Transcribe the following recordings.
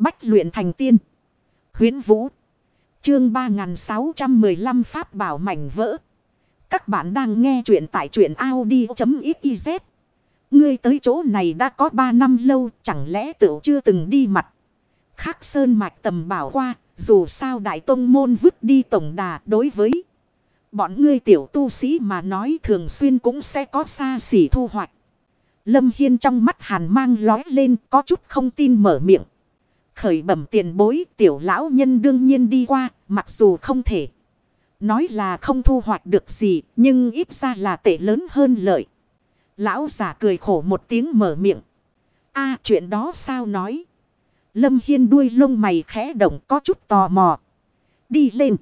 Bách luyện thành tiên. Huyến Vũ. Chương 3615 Pháp bảo mảnh vỡ. Các bạn đang nghe truyện tại truyện Audi.xyz. Ngươi tới chỗ này đã có 3 năm lâu, chẳng lẽ tự chưa từng đi mặt. Khắc sơn mạch tầm bảo qua, dù sao đại tông môn vứt đi tổng đà đối với. Bọn ngươi tiểu tu sĩ mà nói thường xuyên cũng sẽ có xa xỉ thu hoạch. Lâm Hiên trong mắt hàn mang lói lên, có chút không tin mở miệng. Khởi bẩm tiền bối tiểu lão nhân đương nhiên đi qua mặc dù không thể. Nói là không thu hoạch được gì nhưng ít ra là tệ lớn hơn lợi. Lão giả cười khổ một tiếng mở miệng. a chuyện đó sao nói. Lâm Hiên đuôi lông mày khẽ động có chút tò mò. Đi lên.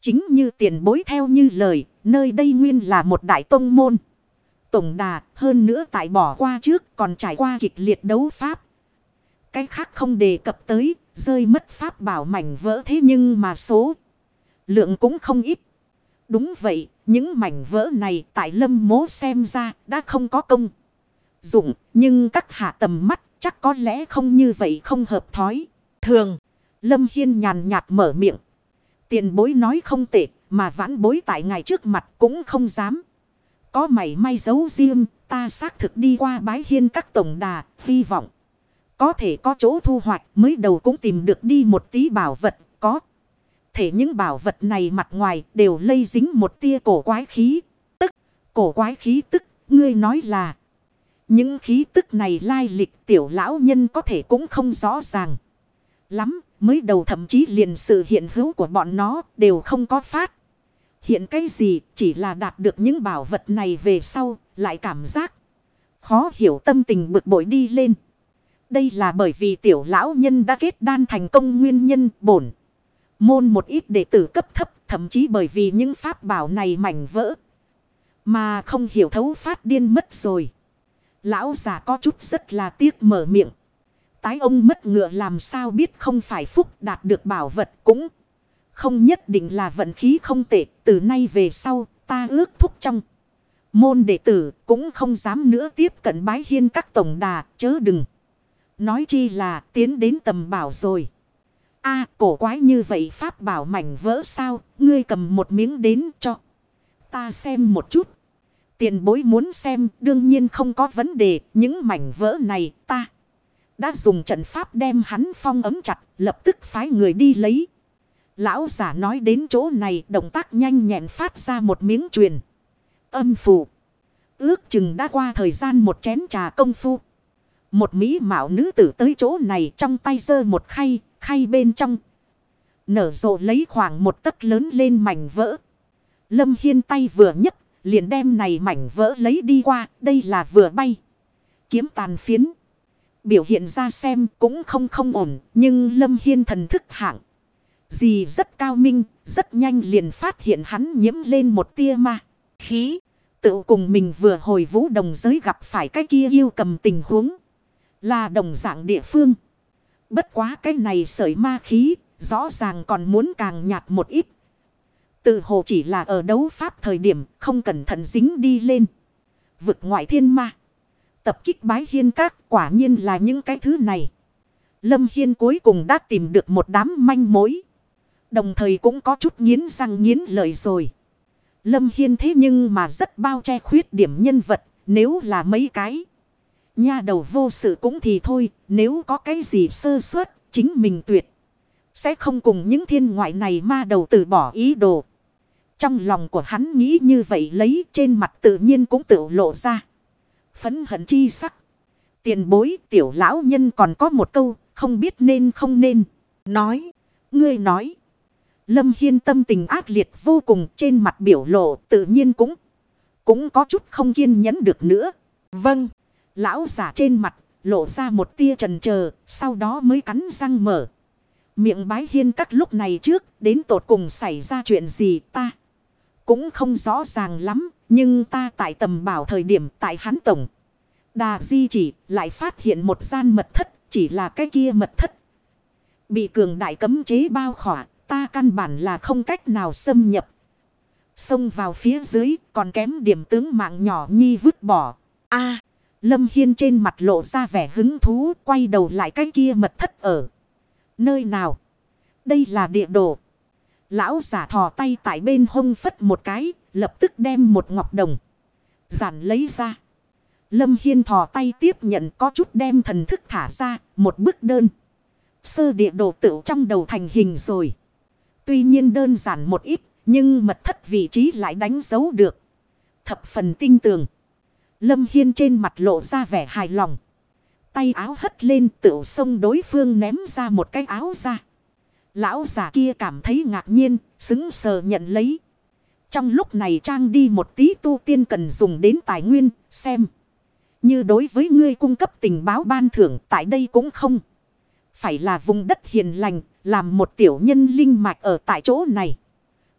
Chính như tiền bối theo như lời, nơi đây nguyên là một đại tông môn. Tổng đà, hơn nữa tại bỏ qua trước còn trải qua kịch liệt đấu pháp. Cái khác không đề cập tới, rơi mất pháp bảo mảnh vỡ thế nhưng mà số lượng cũng không ít. Đúng vậy, những mảnh vỡ này tại lâm mố xem ra đã không có công. Dụng, nhưng các hạ tầm mắt chắc có lẽ không như vậy không hợp thói. Thường, lâm hiên nhàn nhạt mở miệng. Tiền bối nói không tệ, mà vãn bối tại ngài trước mặt cũng không dám. Có mảy may giấu riêng, ta xác thực đi qua bái hiên các tổng đà, hy vọng. Có thể có chỗ thu hoạch mới đầu cũng tìm được đi một tí bảo vật, có. Thể những bảo vật này mặt ngoài đều lây dính một tia cổ quái khí. Tức, cổ quái khí tức, ngươi nói là. Những khí tức này lai lịch tiểu lão nhân có thể cũng không rõ ràng. Lắm, mới đầu thậm chí liền sự hiện hữu của bọn nó đều không có phát. Hiện cái gì chỉ là đạt được những bảo vật này về sau, lại cảm giác khó hiểu tâm tình bực bội đi lên. Đây là bởi vì tiểu lão nhân đã kết đan thành công nguyên nhân bổn. Môn một ít đệ tử cấp thấp, thậm chí bởi vì những pháp bảo này mảnh vỡ. Mà không hiểu thấu phát điên mất rồi. Lão già có chút rất là tiếc mở miệng. Tái ông mất ngựa làm sao biết không phải phúc đạt được bảo vật cũng không nhất định là vận khí không tệ. Từ nay về sau, ta ước thúc trong. Môn đệ tử cũng không dám nữa tiếp cận bái hiên các tổng đà, chớ đừng. Nói chi là tiến đến tầm bảo rồi. a, cổ quái như vậy pháp bảo mảnh vỡ sao ngươi cầm một miếng đến cho. Ta xem một chút. Tiền bối muốn xem, đương nhiên không có vấn đề. Những mảnh vỡ này ta đã dùng trận pháp đem hắn phong ấm chặt. Lập tức phái người đi lấy. Lão giả nói đến chỗ này, động tác nhanh nhẹn phát ra một miếng truyền. Âm phù. Ước chừng đã qua thời gian một chén trà công phu. Một mỹ mạo nữ tử tới chỗ này trong tay giơ một khay, khay bên trong. Nở rộ lấy khoảng một tấc lớn lên mảnh vỡ. Lâm Hiên tay vừa nhấc liền đem này mảnh vỡ lấy đi qua, đây là vừa bay. Kiếm tàn phiến. Biểu hiện ra xem cũng không không ổn, nhưng Lâm Hiên thần thức hạng. Gì rất cao minh, rất nhanh liền phát hiện hắn nhiễm lên một tia ma. Khí, tự cùng mình vừa hồi vũ đồng giới gặp phải cái kia yêu cầm tình huống. Là đồng dạng địa phương. Bất quá cái này sợi ma khí, rõ ràng còn muốn càng nhạt một ít. Tự hồ chỉ là ở đấu pháp thời điểm không cẩn thận dính đi lên. Vực ngoại thiên ma. Tập kích bái hiên các quả nhiên là những cái thứ này. Lâm Hiên cuối cùng đã tìm được một đám manh mối. Đồng thời cũng có chút nghiến răng nghiến lợi rồi. Lâm Hiên thế nhưng mà rất bao che khuyết điểm nhân vật. Nếu là mấy cái. Nha đầu vô sự cũng thì thôi. Nếu có cái gì sơ suất, chính mình tuyệt. Sẽ không cùng những thiên ngoại này ma đầu từ bỏ ý đồ. Trong lòng của hắn nghĩ như vậy lấy trên mặt tự nhiên cũng tự lộ ra. Phấn hận chi sắc. Tiền bối, tiểu lão nhân còn có một câu, không biết nên không nên. Nói. Ngươi nói. Lâm Hiên tâm tình ác liệt vô cùng trên mặt biểu lộ tự nhiên cũng. Cũng có chút không kiên nhẫn được nữa. Vâng. Lão giả trên mặt lộ ra một tia trần chờ sau đó mới cắn răng mở. Miệng bái hiên các lúc này trước đến tột cùng xảy ra chuyện gì ta. Cũng không rõ ràng lắm, nhưng ta tại tầm bảo thời điểm tại hắn tổng. Đà di chỉ lại phát hiện một gian mật thất, chỉ là cái kia mật thất. Bị cường đại cấm chế bao khỏa, ta căn bản là không cách nào xâm nhập. Xông vào phía dưới, còn kém điểm tướng mạng nhỏ nhi vứt bỏ. a Lâm Hiên trên mặt lộ ra vẻ hứng thú, quay đầu lại cái kia mật thất ở. Nơi nào? Đây là địa đồ. Lão giả thò tay tại bên hông phất một cái, lập tức đem một ngọc đồng. Giản lấy ra. Lâm Hiên thò tay tiếp nhận có chút đem thần thức thả ra, một bức đơn. Sơ địa đồ tự trong đầu thành hình rồi. Tuy nhiên đơn giản một ít, nhưng mật thất vị trí lại đánh dấu được. Thập phần tinh tường. Lâm Hiên trên mặt lộ ra vẻ hài lòng. Tay áo hất lên tựu sông đối phương ném ra một cái áo ra. Lão già kia cảm thấy ngạc nhiên, xứng sờ nhận lấy. Trong lúc này trang đi một tí tu tiên cần dùng đến tài nguyên, xem. Như đối với ngươi cung cấp tình báo ban thưởng tại đây cũng không. Phải là vùng đất hiền lành, làm một tiểu nhân linh mạch ở tại chỗ này.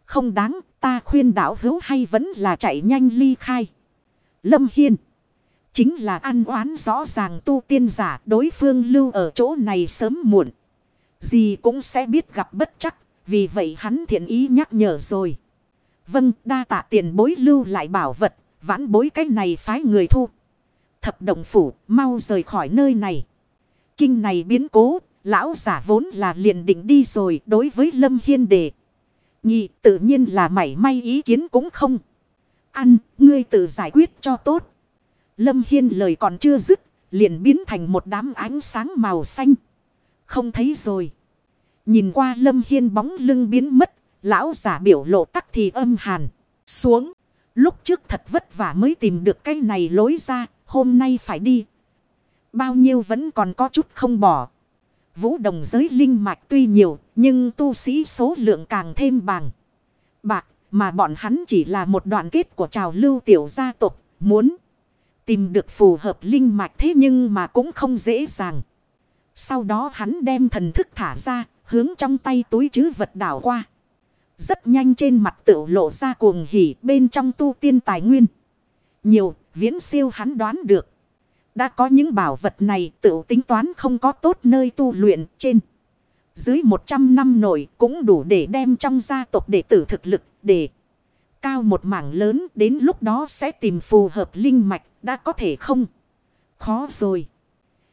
Không đáng, ta khuyên đảo hữu hay vẫn là chạy nhanh ly khai. Lâm Hiên. Chính là ăn oán rõ ràng tu tiên giả đối phương lưu ở chỗ này sớm muộn. Gì cũng sẽ biết gặp bất chắc. Vì vậy hắn thiện ý nhắc nhở rồi. Vâng đa tạ tiền bối lưu lại bảo vật. Vãn bối cái này phái người thu. Thập động phủ, mau rời khỏi nơi này. Kinh này biến cố. Lão giả vốn là liền định đi rồi đối với Lâm Hiên đề. Nhị, tự nhiên là mảy may ý kiến cũng không. Ăn, ngươi tự giải quyết cho tốt. Lâm Hiên lời còn chưa dứt, liền biến thành một đám ánh sáng màu xanh. Không thấy rồi. Nhìn qua Lâm Hiên bóng lưng biến mất, lão giả biểu lộ tắc thì âm hàn. Xuống, lúc trước thật vất vả mới tìm được cái này lối ra, hôm nay phải đi. Bao nhiêu vẫn còn có chút không bỏ. Vũ đồng giới linh mạch tuy nhiều, nhưng tu sĩ số lượng càng thêm bằng. Bạc, mà bọn hắn chỉ là một đoạn kết của trào lưu tiểu gia tộc, muốn tìm được phù hợp linh mạch thế nhưng mà cũng không dễ dàng. Sau đó hắn đem thần thức thả ra, hướng trong tay túi chứ vật đảo qua. Rất nhanh trên mặt tự lộ ra cuồng hỉ bên trong tu tiên tài nguyên. Nhiều, viễn siêu hắn đoán được. Đã có những bảo vật này tự tính toán không có tốt nơi tu luyện trên. Dưới 100 năm nổi cũng đủ để đem trong gia tộc đệ tử thực lực để cao một mảng lớn đến lúc đó sẽ tìm phù hợp linh mạch, đã có thể không. Khó rồi.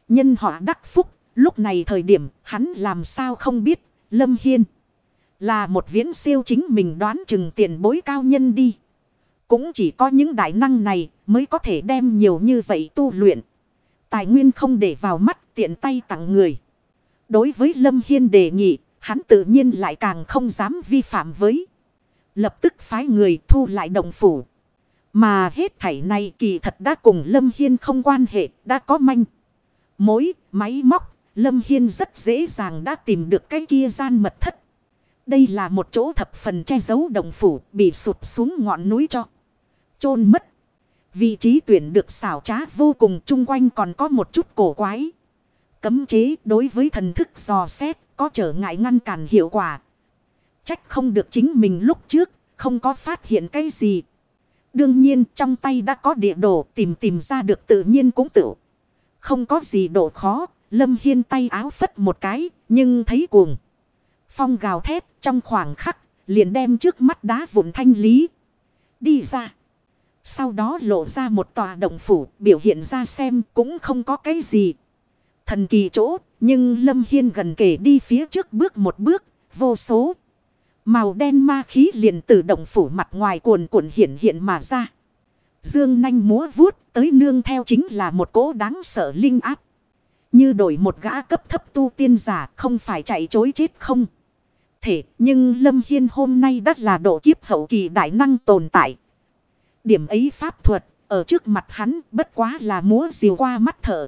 Nhân họ đắc phúc, lúc này thời điểm hắn làm sao không biết Lâm Hiên là một viễn siêu chính mình đoán chừng tiền bối cao nhân đi. Cũng chỉ có những đại năng này mới có thể đem nhiều như vậy tu luyện. Tài nguyên không để vào mắt, tiện tay tặng người. Đối với Lâm Hiên đề nghị, hắn tự nhiên lại càng không dám vi phạm với. Lập tức phái người thu lại đồng phủ. Mà hết thảy này kỳ thật đã cùng Lâm Hiên không quan hệ, đã có manh. Mối, máy móc, Lâm Hiên rất dễ dàng đã tìm được cái kia gian mật thất. Đây là một chỗ thập phần che giấu đồng phủ bị sụp xuống ngọn núi cho. chôn mất. Vị trí tuyển được xảo trá vô cùng chung quanh còn có một chút cổ quái. Cấm chế đối với thần thức dò xét có trở ngại ngăn cản hiệu quả. Trách không được chính mình lúc trước, không có phát hiện cái gì. Đương nhiên, trong tay đã có địa đồ, tìm tìm ra được tự nhiên cũng tự. Không có gì độ khó. Lâm Hiên tay áo phất một cái, nhưng thấy cuồng. Phong gào thét, trong khoảng khắc, liền đem trước mắt đá vụn thanh lý. Đi ra. Sau đó lộ ra một tòa động phủ, biểu hiện ra xem cũng không có cái gì. Thần kỳ chỗ nhưng Lâm Hiên gần kể đi phía trước bước một bước vô số. Màu đen ma khí liền tự động phủ mặt ngoài cuồn cuộn hiện hiện mà ra. Dương nanh múa vuốt tới nương theo chính là một cỗ đáng sợ linh áp. Như đổi một gã cấp thấp tu tiên giả không phải chạy chối chết không. Thể nhưng Lâm Hiên hôm nay đắt là độ kiếp hậu kỳ đại năng tồn tại. Điểm ấy pháp thuật, ở trước mặt hắn bất quá là múa diều qua mắt thở.